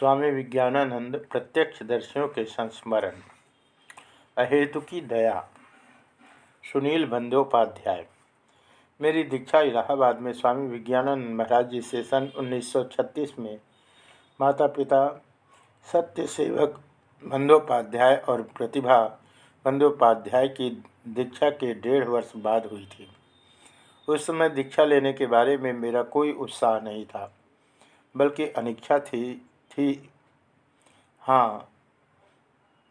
स्वामी विज्ञानानंद प्रत्यक्ष दर्शियों के संस्मरण। अहेतु की दया। सुनील बंदोपाध्याय। मेरी दीक्षा इलाहाबाद में स्वामी विज्ञानानंद महाराज जी से सन 1936 में माता पिता सत्य सेवक बंदोपाध्याय और प्रतिभा बंदोपाध्याय की दीक्षा के डेढ़ वर्ष बाद हुई थी। उस समय दीक्षा लेने के बारे में मेरा कोई उत्साह नहीं था, बल्कि अनिच्छा थी थी। हाँ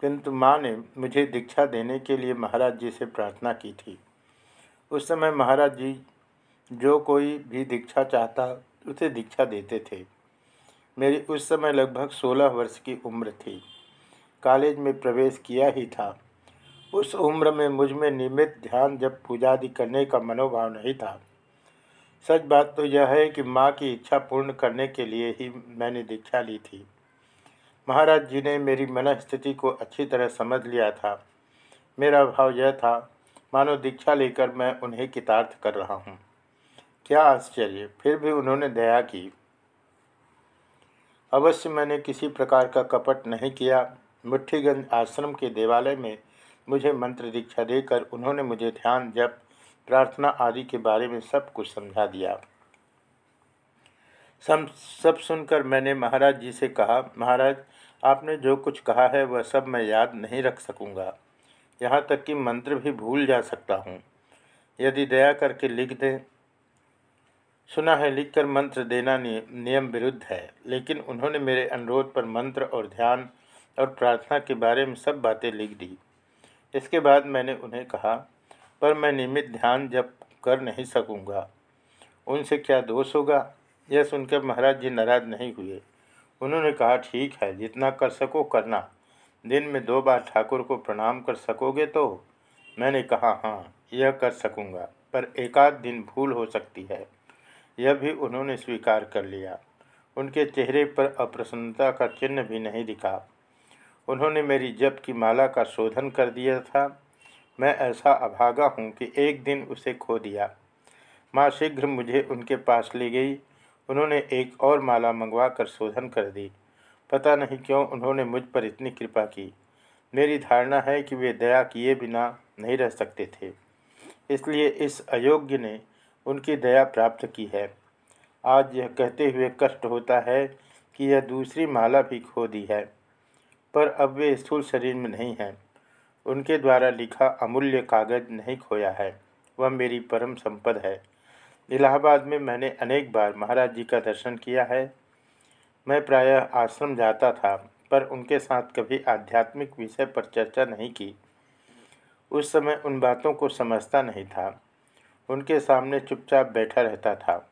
किंतु माँ ने मुझे दीक्षा देने के लिए महाराज जी से प्रार्थना की थी। उस समय महाराज जी जो कोई भी दीक्षा चाहता, उसे दीक्षा देते थे। मेरी उस समय लगभग सोलह वर्ष की उम्र थी। कॉलेज में प्रवेश किया ही था। उस उम्र में मुझमें नियमित ध्यान जब पूजा आदि करने का मनोभाव नहीं था। सच बात तो यह है कि माँ की इच्छा पूर्ण करने के लिए ही मैंने दीक्षा ली थी। महाराज जी ने मेरी मन स्थिति को अच्छी तरह समझ लिया था। मेरा भाव यह था, मानो दीक्षा लेकर मैं उन्हें कितार्थ कर रहा हूँ। क्या आश्चर्य, फिर भी उन्होंने दया की। अवश्य मैंने किसी प्रकार का कपट नहीं किया। मुठ्ठीगंज आश्रम के देवालय में मुझे मंत्र दीक्षा देकर उन्होंने मुझे ध्यान जप प्रार्थना आदि के बारे में सब कुछ समझा दिया। सब सब सुनकर मैंने महाराज जी से कहा, महाराज, आपने जो कुछ कहा है, वह सब मैं याद नहीं रख सकूँगा। यहाँ तक कि मंत्र भी भूल जा सकता हूँ। यदि दया करके लिख दें, सुना है, लिखकर मंत्र देना नियम विरुद्ध है। लेकिन उन्होंने मेरे अनुरोध पर मंत्र और ध्यान और प्रार्थना के बारे में सब बातें लिख दी। इसके बाद मैंने उन्हें कहा पर मैं नियमित ध्यान जब कर नहीं सकूँगा। उनसे क्या दोष होगा? यह सुनकर महाराज जी नाराज़ नहीं हुए। उन्होंने कहा, ठीक है, जितना कर सको करना। दिन में दो बार ठाकुर को प्रणाम कर सकोगे तो? मैंने कहा हाँ यह कर सकूँगा, पर एकाध दिन भूल हो सकती है। यह भी उन्होंने स्वीकार कर लिया। उनके चेहरे पर अप्रसन्नता का चिन्ह भी नहीं दिखा। उन्होंने मेरी जप की माला का शोधन कर दिया था। मैं ऐसा अभागा हूँ कि एक दिन उसे खो दिया। माँ शीघ्र मुझे उनके पास ले गई। उन्होंने एक और माला मंगवा कर शोधन कर दी। पता नहीं क्यों उन्होंने मुझ पर इतनी कृपा की। मेरी धारणा है कि वे दया किए बिना नहीं रह सकते थे। इसलिए इस अयोग्य ने उनकी दया प्राप्त की है। आज यह कहते हुए कष्ट होता है कि यह दूसरी माला भी खो दी है। पर अब वे स्थूल शरीर में नहीं हैं। उनके द्वारा लिखा अमूल्य कागज़ नहीं खोया है। वह मेरी परम संपद है। इलाहाबाद में मैंने अनेक बार महाराज जी का दर्शन किया है। मैं प्रायः आश्रम जाता था, पर उनके साथ कभी आध्यात्मिक विषय पर चर्चा नहीं की। उस समय उन बातों को समझता नहीं था। उनके सामने चुपचाप बैठा रहता था।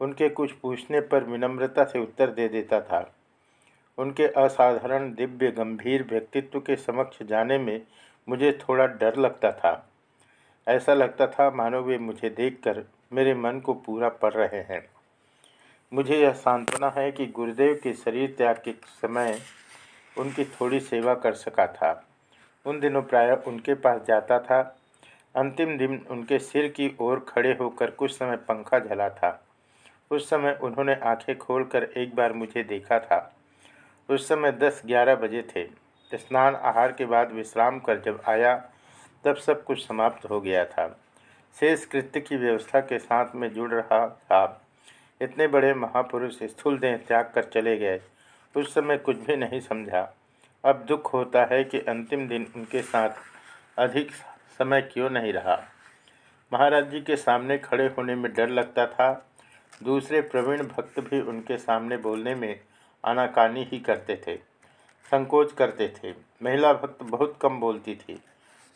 उनके कुछ पूछने पर विनम्रता से उत्तर दे देता था। उनके असाधारण दिव्य, गंभीर व्यक्तित्व के समक्ष जाने में मुझे थोड़ा डर लगता था। ऐसा लगता था मानो वे मुझे देखकर मेरे मन को पूरा पड़ रहे हैं। मुझे यह सांत्वना है कि गुरुदेव के शरीर त्याग के समय उनकी थोड़ी सेवा कर सका था। उन दिनों प्रायः उनके पास जाता था। अंतिम दिन उनके सिर की ओर खड़े होकर कुछ समय पंखा झला था। उस समय उन्होंने आँखें खोलकर एक बार मुझे देखा था। उस समय दस ग्यारह बजे थे। स्नान आहार के बाद विश्राम कर जब आया, तब सब कुछ समाप्त हो गया था। शेष कृत्य की व्यवस्था के साथ में जुड़ रहा था। इतने बड़े महापुरुष स्थूल देह त्याग कर चले गए। उस समय कुछ भी नहीं समझा। अब दुख होता है कि अंतिम दिन उनके साथ अधिक समय क्यों नहीं रहा। महाराज जी के सामने खड़े होने में डर लगता था। दूसरे प्रवीण भक्त भी उनके सामने बोलने में आनाकानी ही करते थे, संकोच करते थे। महिला भक्त बहुत कम बोलती थी।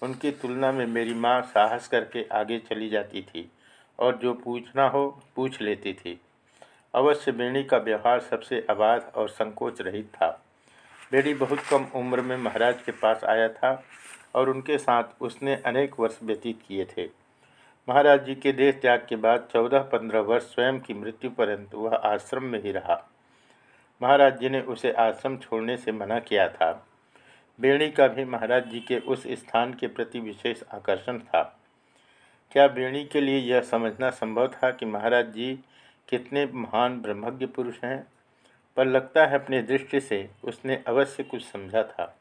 उनकी तुलना में मेरी माँ साहस करके आगे चली जाती थी और जो पूछना हो, पूछ लेती थी। अवश्य बेणी का व्यवहार सबसे अबाध और संकोच रहित था। बेणी बहुत कम उम्र में महाराज के पास आया था और उनके साथ उसने अनेक वर्ष व्यतीत किए थे। महाराज जी के देह त्याग के बाद चौदह पंद्रह वर्ष स्वयं की मृत्यु पर्यंत वह आश्रम में ही रहा। महाराज जी ने उसे आश्रम छोड़ने से मना किया था। बेणी का भी महाराज जी के उस स्थान के प्रति विशेष आकर्षण था। क्या बेणी के लिए यह समझना संभव था कि महाराज जी कितने महान ब्रह्मज्ञ पुरुष हैं? पर लगता है अपनी दृष्टि से उसने अवश्य कुछ समझा था।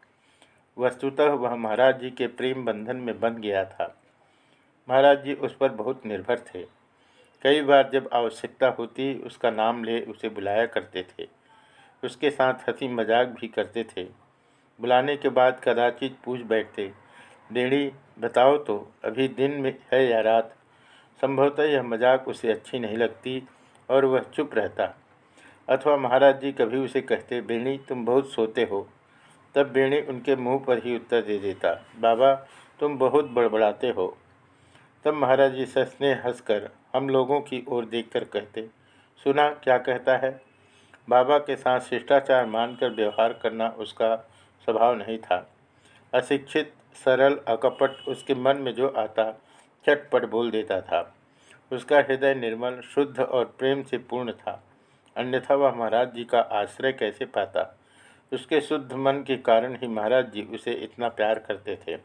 वस्तुतः वह महाराज जी के प्रेम बंधन में बंध गया था। महाराज जी उस पर बहुत निर्भर थे। कई बार जब आवश्यकता होती, उसका नाम ले उसे बुलाया करते थे। उसके साथ हँसी मज़ाक भी करते थे। बुलाने के बाद कदाचित पूछ बैठते डेढ़ी बताओ तो अभी दिन में है या रात? संभवतः यह मज़ाक उसे अच्छी नहीं लगती और वह चुप रहता। अथवा महाराज जी कभी उसे कहते बेणी तुम बहुत सोते हो। तब बेणी उनके मुँह पर ही उत्तर दे देता, बाबा, तुम बहुत बड़बड़ाते हो। तब महाराज जी ससने हंसकर हम लोगों की ओर देखकर कहते, सुना, क्या कहता है? बाबा के साथ शिष्टाचार मानकर व्यवहार करना उसका स्वभाव नहीं था। अशिक्षित, सरल, अकपट उसके मन में जो आता, चटपट बोल देता था। उसका हृदय निर्मल, शुद्ध और प्रेम से पूर्ण था। अन्यथा वह महाराज जी का आश्रय कैसे पाता? उसके शुद्ध मन के कारण ही महाराज जी उसे इतना प्यार करते थे।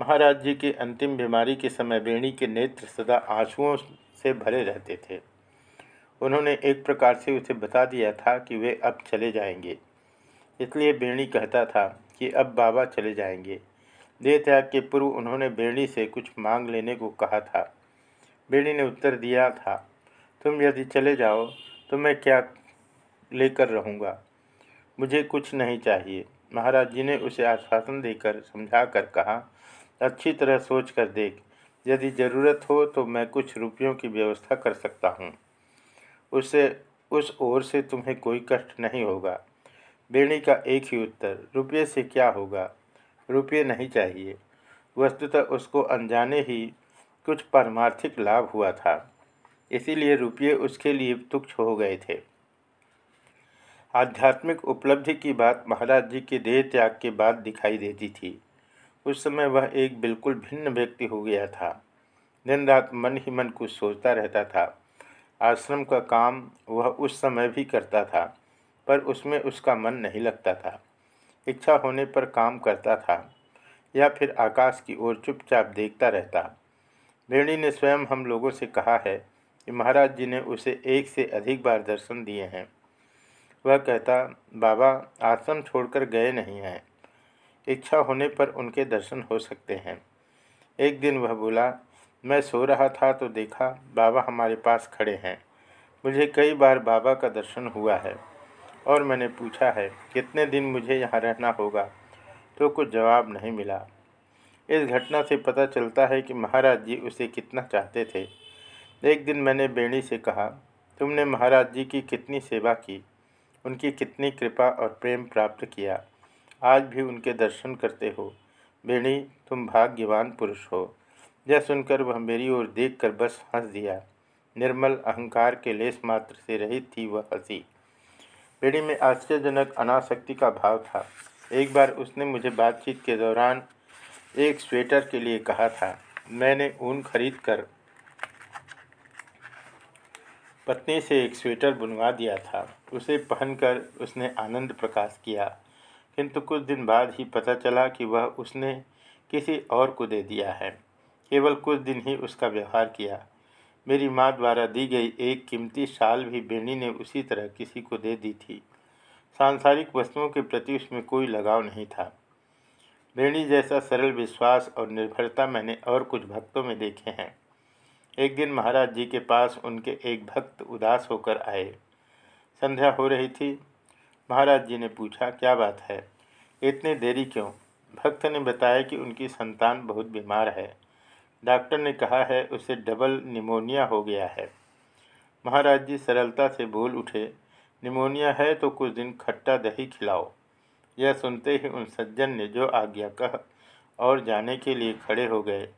महाराज जी की अंतिम बीमारी के समय बेणी के नेत्र सदा आंसुओं से भरे रहते थे। उन्होंने एक प्रकार से उसे बता दिया था कि वे अब चले जाएँगे। इसलिए बेणी कहता था कि अब बाबा चले जाएँगे। देह त्याग के पूर्व उन्होंने बेणी से कुछ मांग लेने को कहा था। बेणी ने उत्तर दिया था, तुम यदि चले जाओ तो मैं क्या लेकर रहूँगा? मुझे कुछ नहीं चाहिए। महाराज जी ने उसे आश्वासन देकर समझा कर कहा, अच्छी तरह सोच कर देख। यदि ज़रूरत हो तो मैं कुछ रुपयों की व्यवस्था कर सकता हूँ। उससे उस ओर से तुम्हें कोई कष्ट नहीं होगा। बेणी का एक ही उत्तर, रुपये से क्या होगा? रुपये नहीं चाहिए। वस्तुतः उसको अनजाने ही कुछ परमार्थिक लाभ हुआ था। इसीलिए रुपये उसके लिए तुक्ष हो गए थे। आध्यात्मिक उपलब्धि की बात महाराज जी के देह त्याग के बाद दिखाई देती थी। उस समय वह एक बिल्कुल भिन्न व्यक्ति हो गया था। दिन रात मन ही मन कुछ सोचता रहता था। आश्रम का काम वह उस समय भी करता था, पर उसमें उसका मन नहीं लगता था। इच्छा होने पर काम करता था, या फिर आकाश की ओर चुपचाप देखता रहता। भेड़ी ने स्वयं हम लोगों से कहा है कि महाराज जी ने उसे एक से अधिक बार दर्शन दिए हैं। वह कहता, बाबा, आश्रम छोड़कर गए नहीं हैं। इच्छा होने पर उनके दर्शन हो सकते हैं। एक दिन वह बोला मैं सो रहा था तो देखा बाबा हमारे पास खड़े हैं। मुझे कई बार बाबा का दर्शन हुआ है और मैंने पूछा है, कितने दिन मुझे यहाँ रहना होगा? तो कुछ जवाब नहीं मिला। इस घटना से पता चलता है कि महाराज जी उसे कितना चाहते थे। एक दिन मैंने बेणी से कहा, तुमने महाराज जी की कितनी सेवा की, उनकी कितनी कृपा और प्रेम प्राप्त किया, आज भी उनके दर्शन करते हो। बेणी, तुम भाग्यवान पुरुष हो। यह सुनकर वह मेरी ओर देखकर बस हंस दिया। निर्मल अहंकार के लेस मात्र से रहित थी वह हँसी। बेड़ी में आश्चर्यजनक अनासक्ति का भाव था। एक बार उसने मुझे बातचीत के दौरान एक स्वेटर के लिए कहा था। मैंने ऊन खरीद कर पत्नी से एक स्वेटर बुनवा दिया था। उसे पहनकर उसने आनंद प्रकाश किया। किंतु कुछ दिन बाद ही पता चला कि वह उसने किसी और को दे दिया है। केवल कुछ दिन ही उसका व्यवहार किया। मेरी माँ द्वारा दी गई एक कीमती शाल भी बेणी ने उसी तरह किसी को दे दी थी। सांसारिक वस्तुओं के प्रति उसमें कोई लगाव नहीं था। बेणी जैसा सरल विश्वास और निर्भरता मैंने और कुछ भक्तों में देखे हैं। एक दिन महाराज जी के पास उनके एक भक्त उदास होकर आए। संध्या हो रही थी। महाराज जी ने पूछा, क्या बात है? इतनी देरी क्यों? भक्त ने बताया कि उनकी संतान बहुत बीमार है। डॉक्टर ने कहा है, उसे डबल निमोनिया हो गया है। महाराज जी सरलता से बोल उठे, निमोनिया है तो कुछ दिन खट्टा दही खिलाओ। यह सुनते ही उन सज्जन ने जो आज्ञा कह और जाने के लिए खड़े हो गए,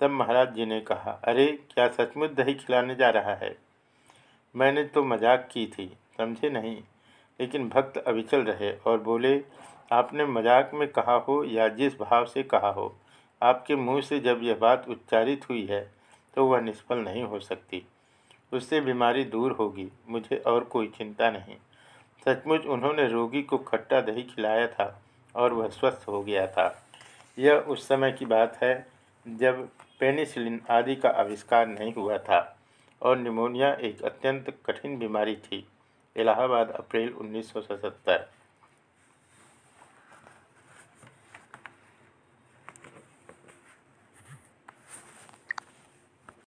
तब महाराज जी ने कहा, अरे, क्या सचमुच दही खिलाने जा रहा है? मैंने तो मज़ाक की थी, समझे नहीं, लेकिन भक्त अविचल रहे और बोले, आपने मज़ाक में कहा हो या जिस भाव से कहा हो आपके मुँह से जब यह बात उच्चारित हुई है तो वह निष्फल नहीं हो सकती। उससे बीमारी दूर होगी, मुझे और कोई चिंता नहीं। सचमुच उन्होंने रोगी को खट्टा दही खिलाया था और वह स्वस्थ हो गया था। यह उस समय की बात है, जब पेनिसिलिन आदि का आविष्कार नहीं हुआ था और निमोनिया एक अत्यंत कठिन बीमारी थी। इलाहाबाद, अप्रैल उन्नीस सौ सतहत्तर।